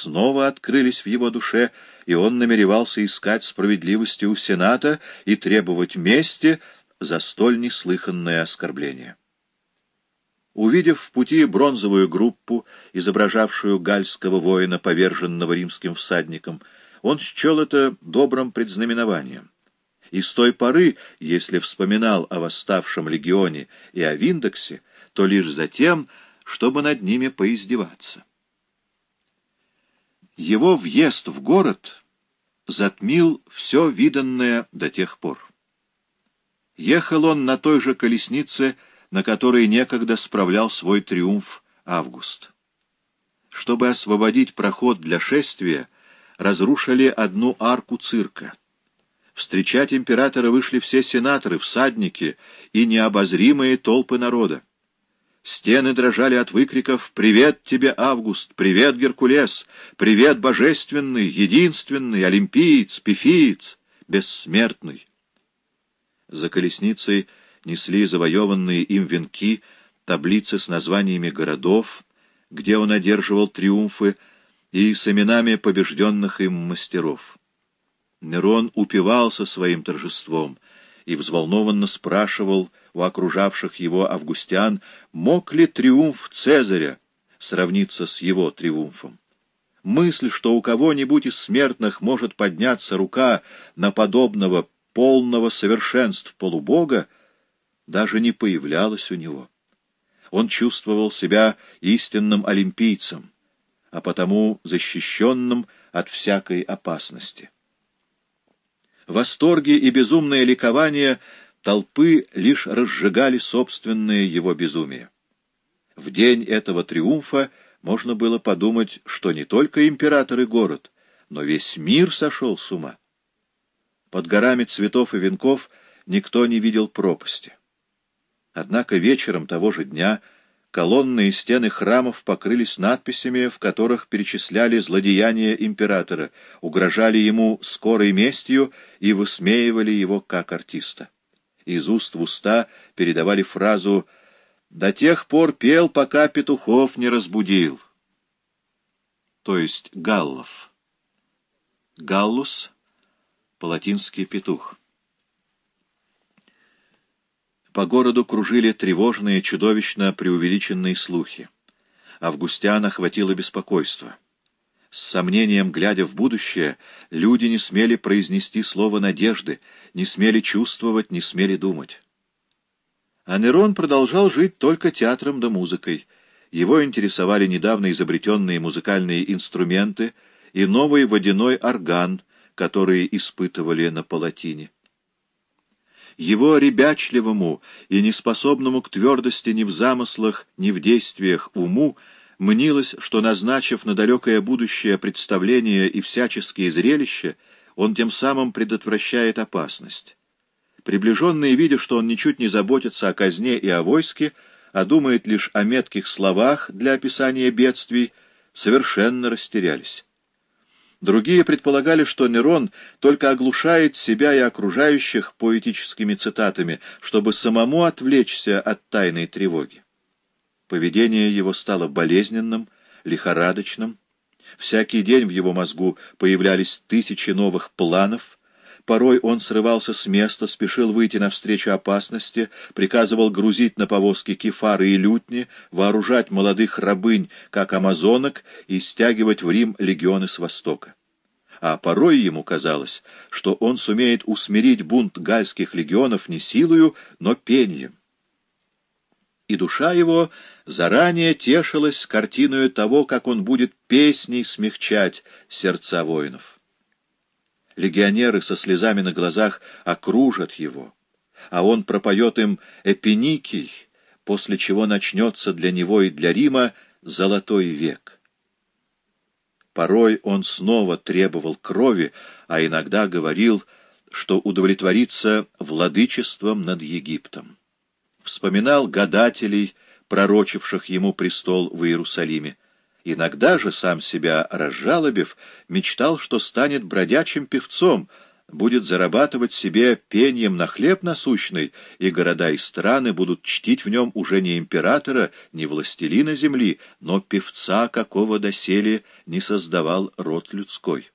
снова открылись в его душе, и он намеревался искать справедливости у Сената и требовать мести за столь неслыханное оскорбление. Увидев в пути бронзовую группу, изображавшую гальского воина, поверженного римским всадником, он счел это добрым предзнаменованием. И с той поры, если вспоминал о восставшем легионе и о Виндексе, то лишь за тем, чтобы над ними поиздеваться. Его въезд в город затмил все виданное до тех пор. Ехал он на той же колеснице, на которой некогда справлял свой триумф Август. Чтобы освободить проход для шествия, разрушили одну арку цирка. Встречать императора вышли все сенаторы, всадники и необозримые толпы народа. Стены дрожали от выкриков «Привет тебе, Август! Привет, Геркулес! Привет, божественный, единственный, олимпиец, пифиец, бессмертный!» За колесницей несли завоеванные им венки, таблицы с названиями городов, где он одерживал триумфы, и с именами побежденных им мастеров. Нерон упивался своим торжеством и взволнованно спрашивал у окружавших его августян, мог ли триумф Цезаря сравниться с его триумфом. Мысль, что у кого-нибудь из смертных может подняться рука на подобного полного совершенств полубога, даже не появлялась у него. Он чувствовал себя истинным олимпийцем, а потому защищенным от всякой опасности. Восторги и безумное ликование толпы лишь разжигали собственное его безумие. В день этого триумфа можно было подумать, что не только император и город, но весь мир сошел с ума. Под горами цветов и венков никто не видел пропасти. Однако вечером того же дня колонны и стены храмов покрылись надписями, в которых перечисляли злодеяния императора, угрожали ему скорой местью и высмеивали его как артиста. Из уст в уста передавали фразу «До тех пор пел, пока петухов не разбудил», то есть галлов. Галлус — по-латински «петух». По городу кружили тревожные, чудовищно преувеличенные слухи. Августяна охватило беспокойство. С сомнением, глядя в будущее, люди не смели произнести слово надежды, не смели чувствовать, не смели думать. А Нерон продолжал жить только театром да музыкой. Его интересовали недавно изобретенные музыкальные инструменты и новый водяной орган, который испытывали на Палатине. Его ребячливому и неспособному к твердости ни в замыслах, ни в действиях уму мнилось, что, назначив на далекое будущее представления и всяческие зрелища, он тем самым предотвращает опасность. Приближенные, видя, что он ничуть не заботится о казне и о войске, а думает лишь о метких словах для описания бедствий, совершенно растерялись. Другие предполагали, что Нерон только оглушает себя и окружающих поэтическими цитатами, чтобы самому отвлечься от тайной тревоги. Поведение его стало болезненным, лихорадочным. Всякий день в его мозгу появлялись тысячи новых планов — Порой он срывался с места, спешил выйти навстречу опасности, приказывал грузить на повозки кефары и лютни, вооружать молодых рабынь, как амазонок, и стягивать в Рим легионы с востока. А порой ему казалось, что он сумеет усмирить бунт гальских легионов не силою, но пением. И душа его заранее тешилась картиною того, как он будет песней смягчать сердца воинов. Легионеры со слезами на глазах окружат его, а он пропоет им эпиникий, после чего начнется для него и для Рима золотой век. Порой он снова требовал крови, а иногда говорил, что удовлетворится владычеством над Египтом. Вспоминал гадателей, пророчивших ему престол в Иерусалиме. Иногда же, сам себя разжалобив, мечтал, что станет бродячим певцом, будет зарабатывать себе пеньем на хлеб насущный, и города и страны будут чтить в нем уже не императора, не властелина земли, но певца, какого доселе не создавал род людской.